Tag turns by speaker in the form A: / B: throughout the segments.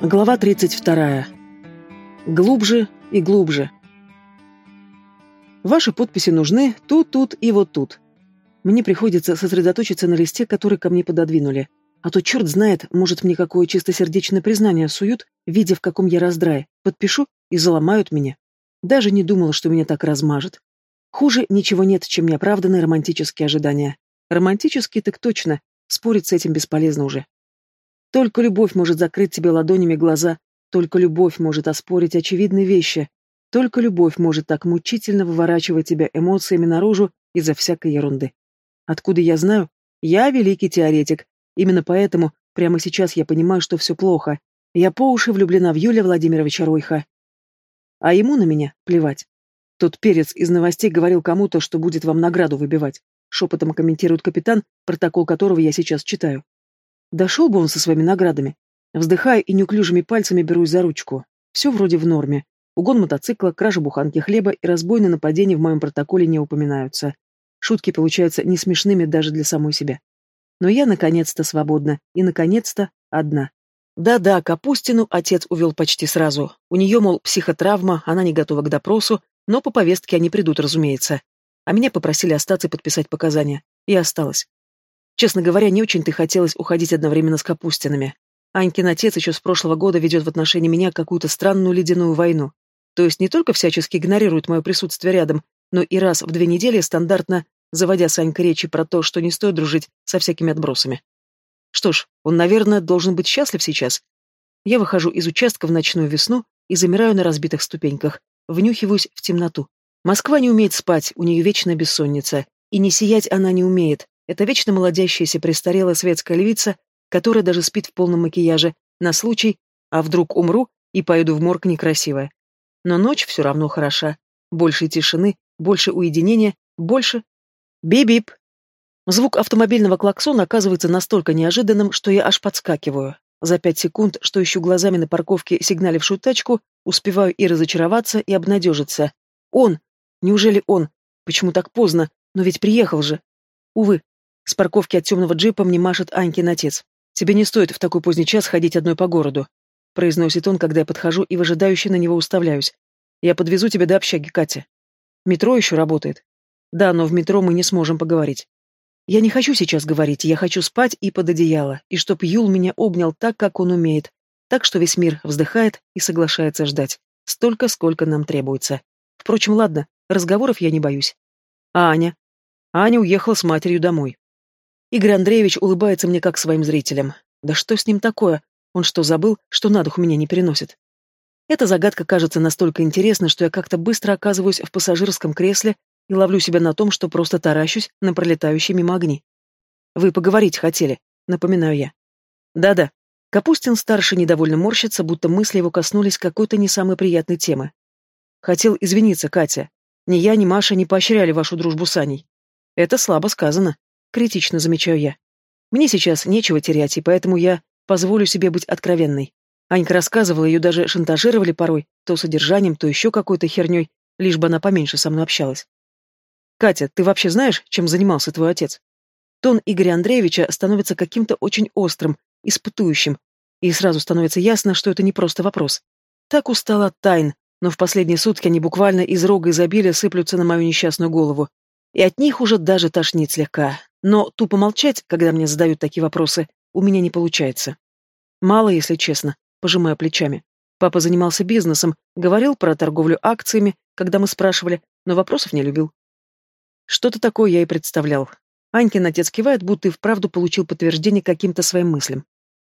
A: Глава 32. Глубже и глубже. Ваши подписи нужны тут, тут и вот тут. Мне приходится сосредоточиться на листе, который ко мне пододвинули. А то черт знает, может мне какое чистосердечное признание суют, видя в каком я раздрае. Подпишу и заломают меня. Даже не думала, что меня так размажет. Хуже ничего нет, чем неоправданные романтические ожидания. Романтические так точно, спорить с этим бесполезно уже. Только любовь может закрыть тебе ладонями глаза, только любовь может оспорить очевидные вещи, только любовь может так мучительно выворачивать тебя эмоциями наружу из-за всякой ерунды. Откуда я знаю? Я великий теоретик. Именно поэтому прямо сейчас я понимаю, что все плохо. Я по уши влюблена в Юлия Владимировича Ройха. А ему на меня плевать. Тот перец из новостей говорил кому-то, что будет вам награду выбивать. Шепотом комментирует капитан, протокол которого я сейчас читаю. Дошел бы он со своими наградами. Вздыхаю и неуклюжими пальцами берусь за ручку. Все вроде в норме. Угон мотоцикла, кража буханки хлеба и разбойное нападение в моем протоколе не упоминаются. Шутки получаются не смешными даже для самой себя. Но я наконец-то свободна. И наконец-то одна. Да-да, Капустину отец увел почти сразу. У нее, мол, психотравма, она не готова к допросу, но по повестке они придут, разумеется. А меня попросили остаться и подписать показания. И осталась. Честно говоря, не очень-то хотелось уходить одновременно с Капустинами. Анькин отец еще с прошлого года ведет в отношении меня какую-то странную ледяную войну. То есть не только всячески игнорирует мое присутствие рядом, но и раз в две недели стандартно, заводя с Анькой речи про то, что не стоит дружить со всякими отбросами. Что ж, он, наверное, должен быть счастлив сейчас. Я выхожу из участка в ночную весну и замираю на разбитых ступеньках, внюхиваюсь в темноту. Москва не умеет спать, у нее вечная бессонница. И не сиять она не умеет, это вечно молодящаяся престарелая светская львица, которая даже спит в полном макияже, на случай, а вдруг умру и пойду в морг некрасивая. Но ночь все равно хороша. Больше тишины, больше уединения, больше... Бип-бип! Звук автомобильного клаксона оказывается настолько неожиданным, что я аж подскакиваю. За пять секунд, что ищу глазами на парковке сигналившую тачку, успеваю и разочароваться, и обнадежиться. Он! Неужели он? Почему так поздно? Но ведь приехал же. Увы, с парковки от темного джипа мне машет Анькин отец. «Тебе не стоит в такой поздний час ходить одной по городу», — произносит он, когда я подхожу и выжидающе на него уставляюсь. «Я подвезу тебя до общаги, Катя. Метро еще работает». «Да, но в метро мы не сможем поговорить». «Я не хочу сейчас говорить, я хочу спать и под одеяло, и чтоб Юл меня обнял так, как он умеет, так что весь мир вздыхает и соглашается ждать. Столько, сколько нам требуется. Впрочем, ладно, разговоров я не боюсь. А Аня? Аня уехала с матерью домой. Игорь Андреевич улыбается мне как своим зрителям. Да что с ним такое? Он что, забыл, что на дух меня не переносит? Эта загадка кажется настолько интересной, что я как-то быстро оказываюсь в пассажирском кресле и ловлю себя на том, что просто таращусь на пролетающие мимо огни. «Вы поговорить хотели», — напоминаю я. «Да-да». Капустин-старший недовольно морщится, будто мысли его коснулись какой-то не самой приятной темы. «Хотел извиниться, Катя. Ни я, ни Маша не поощряли вашу дружбу с Аней. Это слабо сказано. Критично замечаю я. Мне сейчас нечего терять, и поэтому я позволю себе быть откровенной. Анька рассказывала, ее даже шантажировали порой, то содержанием, то еще какой-то херней, лишь бы она поменьше со мной общалась. «Катя, ты вообще знаешь, чем занимался твой отец?» Тон Игоря Андреевича становится каким-то очень острым, испытующим, и сразу становится ясно, что это не просто вопрос. Так устала тайн, но в последние сутки они буквально из рога изобилия сыплются на мою несчастную голову. И от них уже даже тошнит слегка. Но тупо молчать, когда мне задают такие вопросы, у меня не получается. Мало, если честно, пожимая плечами. Папа занимался бизнесом, говорил про торговлю акциями, когда мы спрашивали, но вопросов не любил. Что-то такое я и представлял. Анькин отец кивает, будто и вправду получил подтверждение каким-то своим мыслям.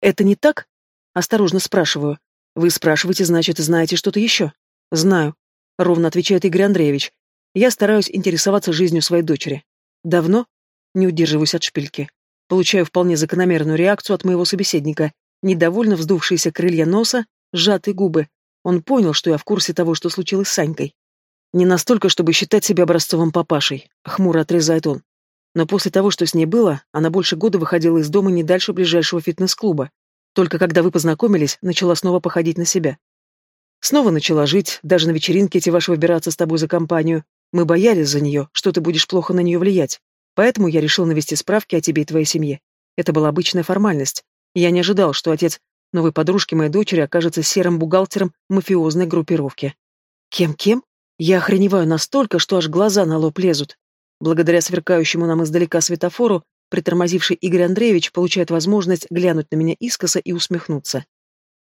A: «Это не так?» Осторожно спрашиваю. «Вы спрашиваете, значит, знаете что-то еще?» «Знаю», — ровно отвечает Игорь Андреевич. «Я стараюсь интересоваться жизнью своей дочери. Давно?» Не удерживаюсь от шпильки. Получаю вполне закономерную реакцию от моего собеседника. Недовольно вздувшиеся крылья носа, сжатые губы. Он понял, что я в курсе того, что случилось с Санькой. Не настолько, чтобы считать себя образцовым папашей, хмуро отрезает он. Но после того, что с ней было, она больше года выходила из дома не дальше ближайшего фитнес-клуба. Только когда вы познакомились, начала снова походить на себя. Снова начала жить, даже на вечеринке эти ваши выбираться с тобой за компанию. Мы боялись за нее, что ты будешь плохо на нее влиять. Поэтому я решил навести справки о тебе и твоей семье. Это была обычная формальность. Я не ожидал, что отец новой подружки моей дочери окажется серым бухгалтером мафиозной группировки. Кем-кем? Я охреневаю настолько, что аж глаза на лоб лезут. Благодаря сверкающему нам издалека светофору, притормозивший Игорь Андреевич получает возможность глянуть на меня искоса и усмехнуться.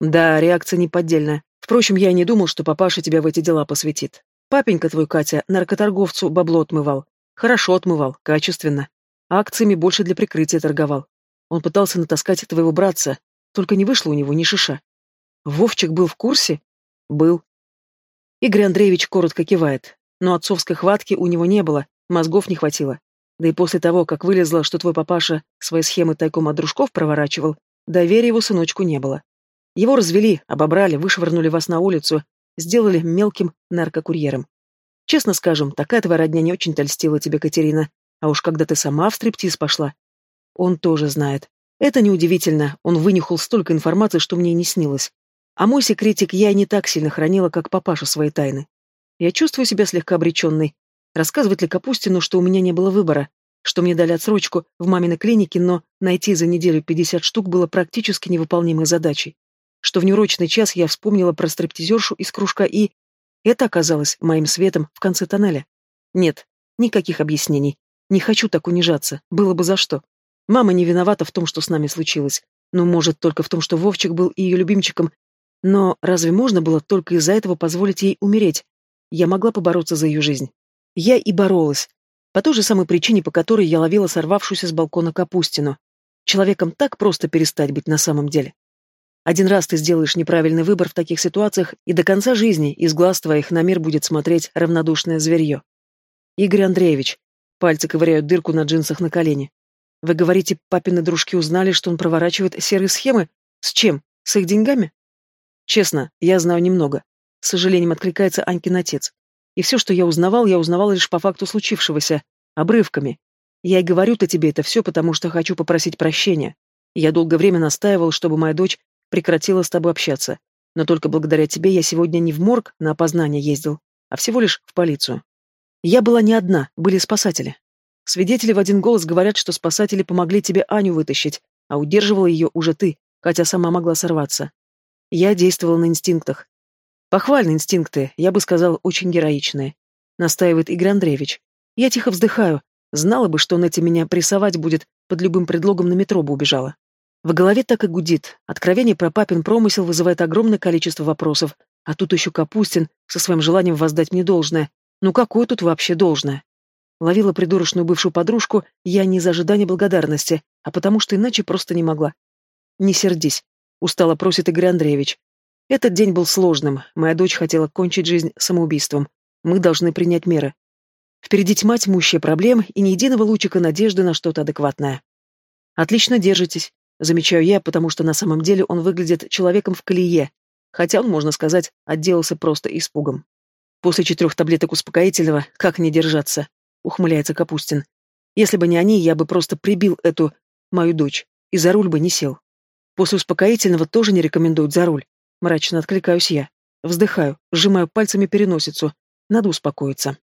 A: Да, реакция неподдельная. Впрочем, я и не думал, что папаша тебя в эти дела посвятит. Папенька твой, Катя, наркоторговцу бабло отмывал. Хорошо отмывал, качественно. Акциями больше для прикрытия торговал. Он пытался натаскать твоего братца, только не вышло у него ни шиша. Вовчик был в курсе? Был. Игорь Андреевич коротко кивает. Но отцовской хватки у него не было, мозгов не хватило. Да и после того, как вылезло, что твой папаша свои схемы тайком от дружков проворачивал, доверия его сыночку не было. Его развели, обобрали, вышвырнули вас на улицу, сделали мелким наркокурьером. Честно скажем, такая твоя родня не очень-то льстила тебе, Катерина. А уж когда ты сама в стриптиз пошла. Он тоже знает. Это неудивительно, он вынюхал столько информации, что мне и не снилось. А мой секретик я не так сильно хранила, как папаша свои тайны. Я чувствую себя слегка обреченной. Рассказывать ли Капустину, что у меня не было выбора, что мне дали отсрочку в маминой клинике, но найти за неделю 50 штук было практически невыполнимой задачей. Что в неурочный час я вспомнила про стриптизершу из кружка и... Это оказалось моим светом в конце тоннеля. Нет, никаких объяснений. Не хочу так унижаться, было бы за что. Мама не виновата в том, что с нами случилось. Ну, может, только в том, что Вовчик был ее любимчиком. Но разве можно было только из-за этого позволить ей умереть? Я могла побороться за ее жизнь. Я и боролась. По той же самой причине, по которой я ловила сорвавшуюся с балкона капустину. Человеком так просто перестать быть на самом деле. Один раз ты сделаешь неправильный выбор в таких ситуациях, и до конца жизни из глаз твоих на мир будет смотреть равнодушное зверье. Игорь Андреевич. Пальцы ковыряют дырку на джинсах на колене. Вы говорите, папины дружки узнали, что он проворачивает серые схемы? С чем? С их деньгами? Честно, я знаю немного. С сожалением откликается Анькин отец. И все, что я узнавал, я узнавал лишь по факту случившегося, обрывками. Я и говорю-то тебе это все, потому что хочу попросить прощения. Я долгое время настаивал, чтобы моя дочь прекратила с тобой общаться. Но только благодаря тебе я сегодня не в морг на опознание ездил, а всего лишь в полицию. Я была не одна, были спасатели. Свидетели в один голос говорят, что спасатели помогли тебе Аню вытащить, а удерживала ее уже ты, хотя сама могла сорваться. Я действовала на инстинктах. Похвальные инстинкты, я бы сказал, очень героичные. Настаивает Игорь Андреевич. Я тихо вздыхаю. Знала бы, что он эти меня прессовать будет, под любым предлогом на метро бы убежала. В голове так и гудит. Откровение про папин промысел вызывает огромное количество вопросов. А тут еще Капустин со своим желанием воздать мне должное. Ну какое тут вообще должное? Ловила придурочную бывшую подружку я не из ожидания благодарности, а потому что иначе просто не могла. «Не сердись», — устало просит Игорь Андреевич. «Этот день был сложным. Моя дочь хотела кончить жизнь самоубийством. Мы должны принять меры. Впереди тьма тьмущая проблем и ни единого лучика надежды на что-то адекватное. Отлично держитесь, замечаю я, потому что на самом деле он выглядит человеком в колее, хотя он, можно сказать, отделался просто испугом. После четырех таблеток успокоительного, как не держаться? — ухмыляется Капустин. «Если бы не они, я бы просто прибил эту... мою дочь, и за руль бы не сел. После успокоительного тоже не рекомендуют за руль. Мрачно откликаюсь я. Вздыхаю, сжимаю пальцами переносицу. Надо успокоиться.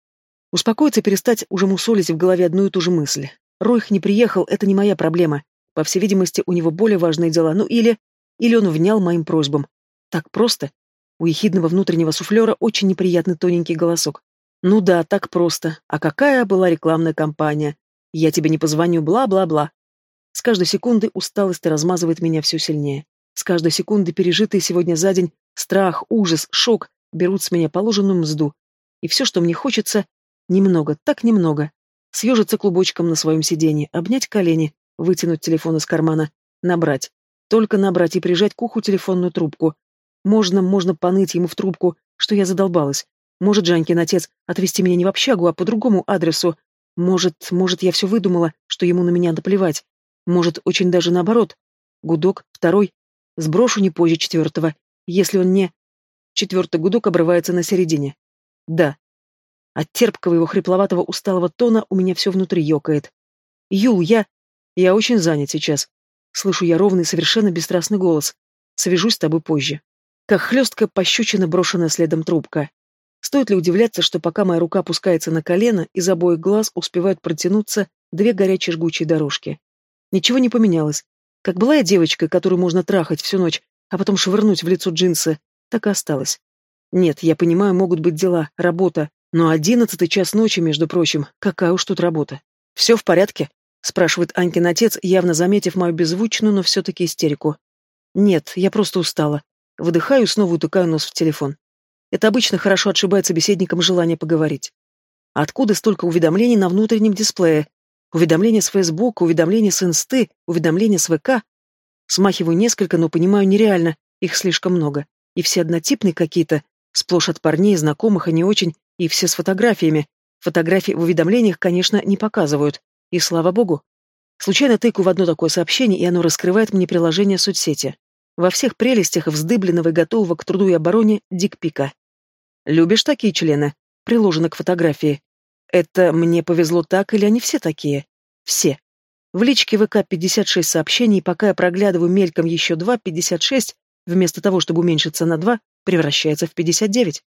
A: Успокоиться перестать уже мусолить в голове одну и ту же мысль. Ройх не приехал, это не моя проблема. По всей видимости, у него более важные дела. Ну или... Или он внял моим просьбам. Так просто. У ехидного внутреннего суфлера очень неприятный тоненький голосок. Ну да, так просто. А какая была рекламная кампания? Я тебе не позвоню, бла-бла-бла. С каждой секунды усталость размазывает меня все сильнее. С каждой секунды пережитые сегодня за день страх, ужас, шок берут с меня положенную мзду. И все, что мне хочется, немного, так немного. Съежиться клубочком на своем сиденье, обнять колени, вытянуть телефон из кармана, набрать. Только набрать и прижать к уху телефонную трубку. Можно, можно поныть ему в трубку, что я задолбалась, может, Жанькин отец отвезти меня не в общагу, а по другому адресу. Может, может, я все выдумала, что ему на меня наплевать. Может, очень даже наоборот. Гудок, второй. Сброшу не позже четвертого, если он не... Четвертый гудок обрывается на середине. Да. От терпкого его хрипловатого усталого тона у меня все внутри ёкает. Юл, я... Я очень занят сейчас. Слышу я ровный, совершенно бесстрастный голос. Свяжусь с тобой позже. Как хлестка пощечина, брошенная следом трубка. Стоит ли удивляться, что пока моя рука опускается на колено, из обоих глаз успевают протянуться две горячие жгучие дорожки. Ничего не поменялось. Как была я девочкой, которую можно трахать всю ночь, а потом швырнуть в лицо джинсы, так и осталось. Нет, я понимаю, могут быть дела, работа, но одиннадцатый час ночи, между прочим, какая уж тут работа. «Все в порядке?» — спрашивает Анькин отец, явно заметив мою беззвучную, но все-таки истерику. «Нет, я просто устала. Выдыхаю и снова утыкаю нос в телефон. Это обычно хорошо отшибает собеседникам желание поговорить. Откуда столько уведомлений на внутреннем дисплее? Уведомления с Facebook, уведомления с Инсты, уведомления с ВК. Смахиваю несколько, но понимаю нереально, их слишком много. И все однотипные какие-то, сплошь от парней, знакомых и не очень, и все с фотографиями. Фотографии в уведомлениях, конечно, не показывают. И слава богу. Случайно тыкаю в одно такое сообщение, и оно раскрывает мне приложение соцсети. Во всех прелестях вздыбленного и готового к труду и обороне дикпика. «Любишь такие члены?» Приложено к фотографии. Это мне повезло так или они все такие? Все. В личке ВК 56 сообщений, пока я проглядываю мельком еще два, 56, вместо того, чтобы уменьшиться на два, превращается в 59.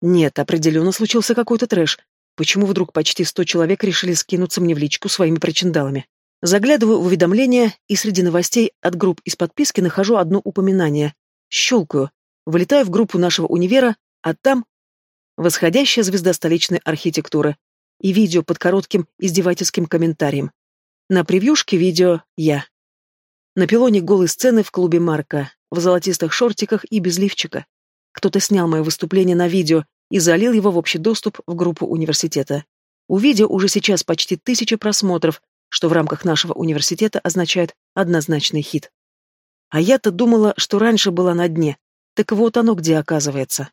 A: Нет, определенно случился какой-то трэш. Почему вдруг почти 100 человек решили скинуться мне в личку своими причиндалами? Заглядываю в уведомления, и среди новостей от групп из подписки нахожу одно упоминание. Щелкаю. Вылетаю в группу нашего универа, а там... Восходящая звезда столичной архитектуры и видео под коротким издевательским комментарием. На превьюшке видео я. На пилоне голой сцены в клубе Марка, в золотистых шортиках и без лифчика. Кто-то снял мое выступление на видео и залил его в общий доступ в группу университета. У уже сейчас почти тысяча просмотров, что в рамках нашего университета означает однозначный хит. А я-то думала, что раньше была на дне. Так вот оно где оказывается.